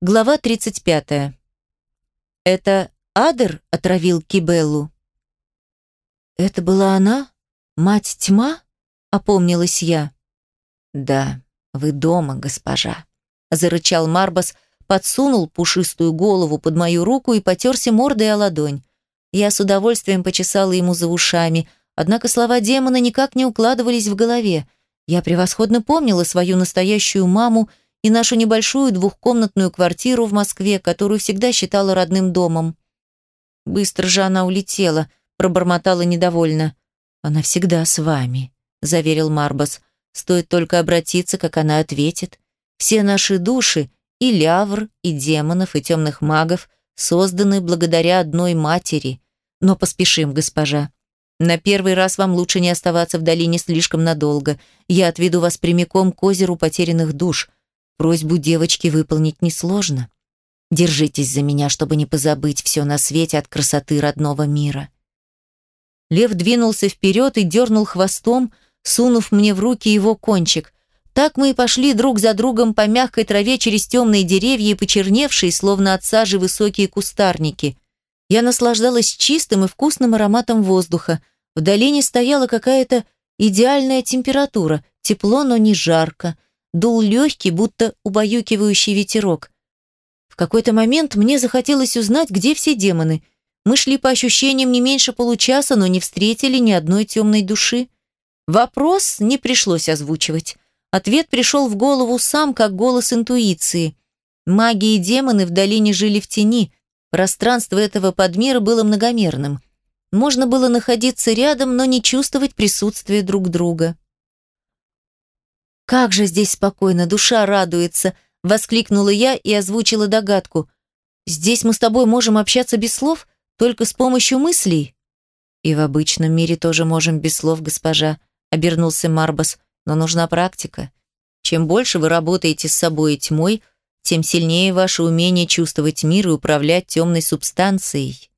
Глава 35. Это Адер отравил Кибеллу? Это была она? Мать тьма? Опомнилась я. Да, вы дома, госпожа. Зарычал Марбас, подсунул пушистую голову под мою руку и потерся мордой о ладонь. Я с удовольствием почесала ему за ушами, однако слова демона никак не укладывались в голове. Я превосходно помнила свою настоящую маму и нашу небольшую двухкомнатную квартиру в Москве, которую всегда считала родным домом. Быстро же она улетела, пробормотала недовольно. Она всегда с вами, заверил Марбас. Стоит только обратиться, как она ответит. Все наши души, и лявр, и демонов, и темных магов, созданы благодаря одной матери. Но поспешим, госпожа. На первый раз вам лучше не оставаться в долине слишком надолго. Я отведу вас прямиком к озеру потерянных душ. Просьбу девочки выполнить несложно. Держитесь за меня, чтобы не позабыть все на свете от красоты родного мира. Лев двинулся вперед и дернул хвостом, сунув мне в руки его кончик. Так мы и пошли друг за другом по мягкой траве через темные деревья и почерневшие, словно от сажи, высокие кустарники. Я наслаждалась чистым и вкусным ароматом воздуха. В долине стояла какая-то идеальная температура, тепло, но не жарко дул легкий, будто убаюкивающий ветерок. В какой-то момент мне захотелось узнать, где все демоны. Мы шли по ощущениям не меньше получаса, но не встретили ни одной темной души. Вопрос не пришлось озвучивать. Ответ пришел в голову сам, как голос интуиции. Маги и демоны в долине жили в тени. Пространство этого подмира было многомерным. Можно было находиться рядом, но не чувствовать присутствие друг друга. «Как же здесь спокойно, душа радуется!» – воскликнула я и озвучила догадку. «Здесь мы с тобой можем общаться без слов, только с помощью мыслей?» «И в обычном мире тоже можем без слов, госпожа», – обернулся Марбас, «но нужна практика. Чем больше вы работаете с собой и тьмой, тем сильнее ваше умение чувствовать мир и управлять темной субстанцией».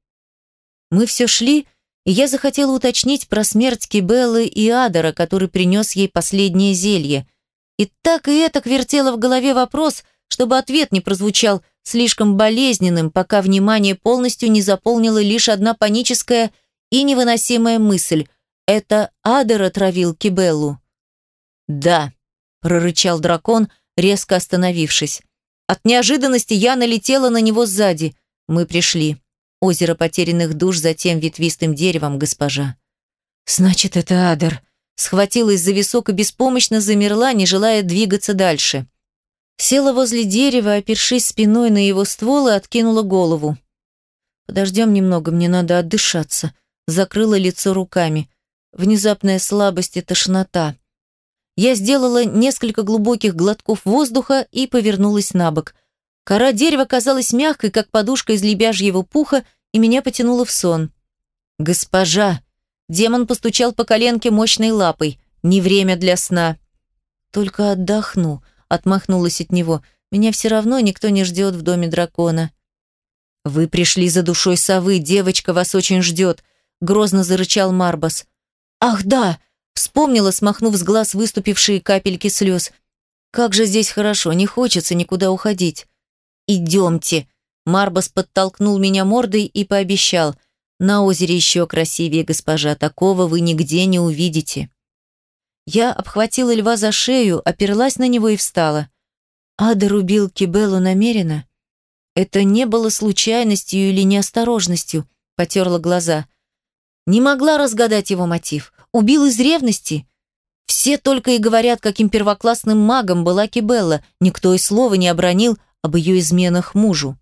Мы все шли, и я захотела уточнить про смерть Кибеллы и Адора, который принес ей последнее зелье – и так и это вертела в голове вопрос, чтобы ответ не прозвучал слишком болезненным, пока внимание полностью не заполнила лишь одна паническая и невыносимая мысль. Это Адер отравил Кибеллу. «Да», — прорычал дракон, резко остановившись. От неожиданности я налетела на него сзади. Мы пришли. Озеро потерянных душ за тем ветвистым деревом, госпожа. «Значит, это Адер», схватилась за висок и беспомощно замерла, не желая двигаться дальше. Села возле дерева, опершись спиной на его ствол и откинула голову. «Подождем немного, мне надо отдышаться», закрыла лицо руками. Внезапная слабость и тошнота. Я сделала несколько глубоких глотков воздуха и повернулась на бок. Кора дерева казалась мягкой, как подушка из лебяжьего пуха, и меня потянуло в сон. «Госпожа!» Демон постучал по коленке мощной лапой. «Не время для сна». «Только отдохну», — отмахнулась от него. «Меня все равно никто не ждет в доме дракона». «Вы пришли за душой совы, девочка вас очень ждет», — грозно зарычал Марбас. «Ах, да!» — вспомнила, смахнув с глаз выступившие капельки слез. «Как же здесь хорошо, не хочется никуда уходить». «Идемте!» Марбас подтолкнул меня мордой и пообещал. На озере еще красивее, госпожа, такого вы нигде не увидите. Я обхватила льва за шею, оперлась на него и встала. Ада рубил Кибелу намеренно. Это не было случайностью или неосторожностью, потерла глаза. Не могла разгадать его мотив. Убил из ревности. Все только и говорят, каким первоклассным магом была Кибелла. Никто и слова не обронил об ее изменах мужу.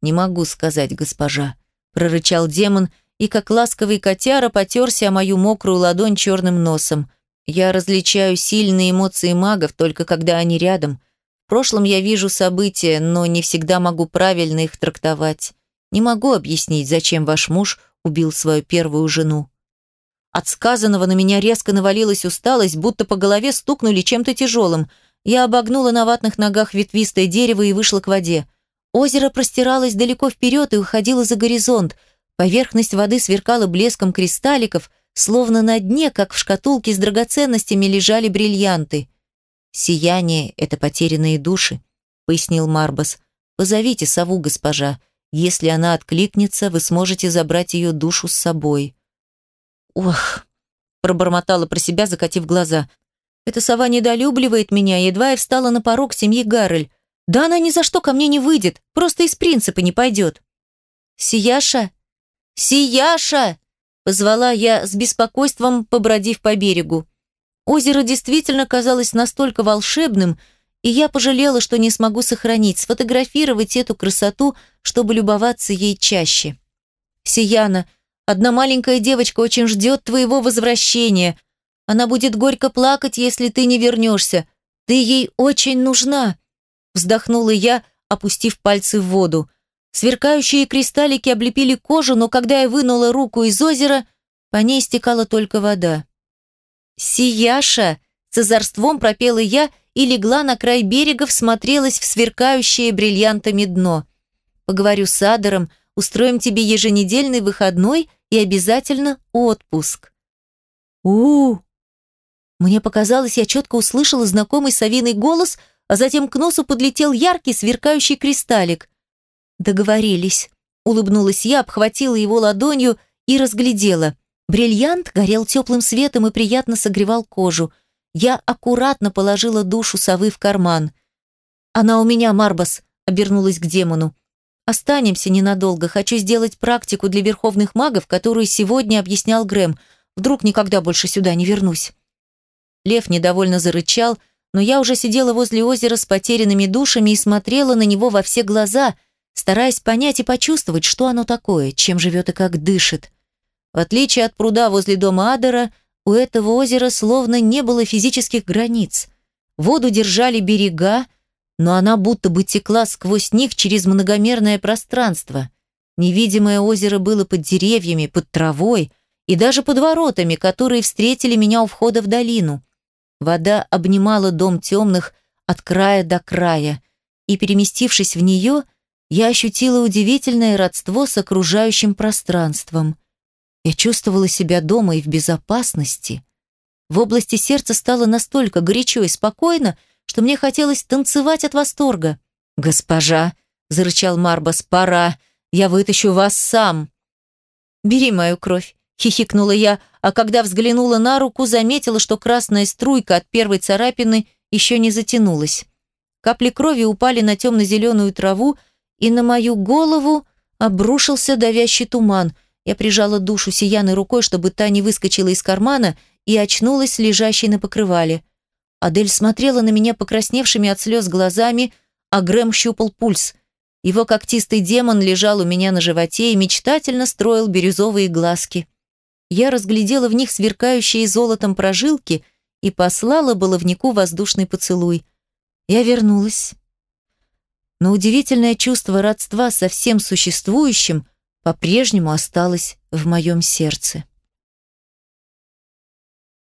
Не могу сказать, госпожа прорычал демон и, как ласковый котяра, потерся о мою мокрую ладонь черным носом. Я различаю сильные эмоции магов только когда они рядом. В прошлом я вижу события, но не всегда могу правильно их трактовать. Не могу объяснить, зачем ваш муж убил свою первую жену. От сказанного на меня резко навалилась усталость, будто по голове стукнули чем-то тяжелым. Я обогнула на ватных ногах ветвистое дерево и вышла к воде. Озеро простиралось далеко вперед и уходило за горизонт. Поверхность воды сверкала блеском кристалликов, словно на дне, как в шкатулке с драгоценностями, лежали бриллианты. «Сияние — это потерянные души», — пояснил Марбас. Позовите сову, госпожа. Если она откликнется, вы сможете забрать ее душу с собой». «Ох», – пробормотала про себя, закатив глаза. «Эта сова недолюбливает меня, едва я встала на порог семьи Гаррель. Да она ни за что ко мне не выйдет, просто из принципа не пойдет». «Сияша? Сияша!» – позвала я с беспокойством, побродив по берегу. Озеро действительно казалось настолько волшебным, и я пожалела, что не смогу сохранить, сфотографировать эту красоту, чтобы любоваться ей чаще. «Сияна, одна маленькая девочка очень ждет твоего возвращения. Она будет горько плакать, если ты не вернешься. Ты ей очень нужна», – вздохнула я, опустив пальцы в воду. Сверкающие кристаллики облепили кожу, но когда я вынула руку из озера, по ней стекала только вода. «Сияша!» – с озорством пропела я и легла на край берега, всмотрелась в сверкающее бриллиантами дно. «Поговорю с Адером, устроим тебе еженедельный выходной и обязательно отпуск». у, -у, Мне показалось, я четко услышала знакомый совиный голос, а затем к носу подлетел яркий сверкающий кристаллик. «Договорились», – улыбнулась я, обхватила его ладонью и разглядела. Бриллиант горел теплым светом и приятно согревал кожу. Я аккуратно положила душу совы в карман. «Она у меня, Марбас», – обернулась к демону. «Останемся ненадолго. Хочу сделать практику для верховных магов, которую сегодня объяснял Грэм. Вдруг никогда больше сюда не вернусь». Лев недовольно зарычал, но я уже сидела возле озера с потерянными душами и смотрела на него во все глаза, стараясь понять и почувствовать, что оно такое, чем живет и как дышит. В отличие от пруда возле дома Адера, у этого озера словно не было физических границ. Воду держали берега, но она будто бы текла сквозь них через многомерное пространство. Невидимое озеро было под деревьями, под травой и даже под воротами, которые встретили меня у входа в долину. Вода обнимала дом темных от края до края, и, переместившись в нее, я ощутила удивительное родство с окружающим пространством. Я чувствовала себя дома и в безопасности. В области сердца стало настолько горячо и спокойно, что мне хотелось танцевать от восторга. «Госпожа!» – зарычал Марбас. «Пора! Я вытащу вас сам!» «Бери мою кровь!» – хихикнула я, а когда взглянула на руку, заметила, что красная струйка от первой царапины еще не затянулась. Капли крови упали на темно-зеленую траву, и на мою голову обрушился давящий туман. Я прижала душу сияной рукой, чтобы та не выскочила из кармана, и очнулась лежащей на покрывале. Адель смотрела на меня покрасневшими от слез глазами, а Грэм щупал пульс. Его когтистый демон лежал у меня на животе и мечтательно строил бирюзовые глазки. Я разглядела в них сверкающие золотом прожилки и послала баловнику воздушный поцелуй. Я вернулась. Но удивительное чувство родства со всем существующим – по-прежнему осталось в моем сердце.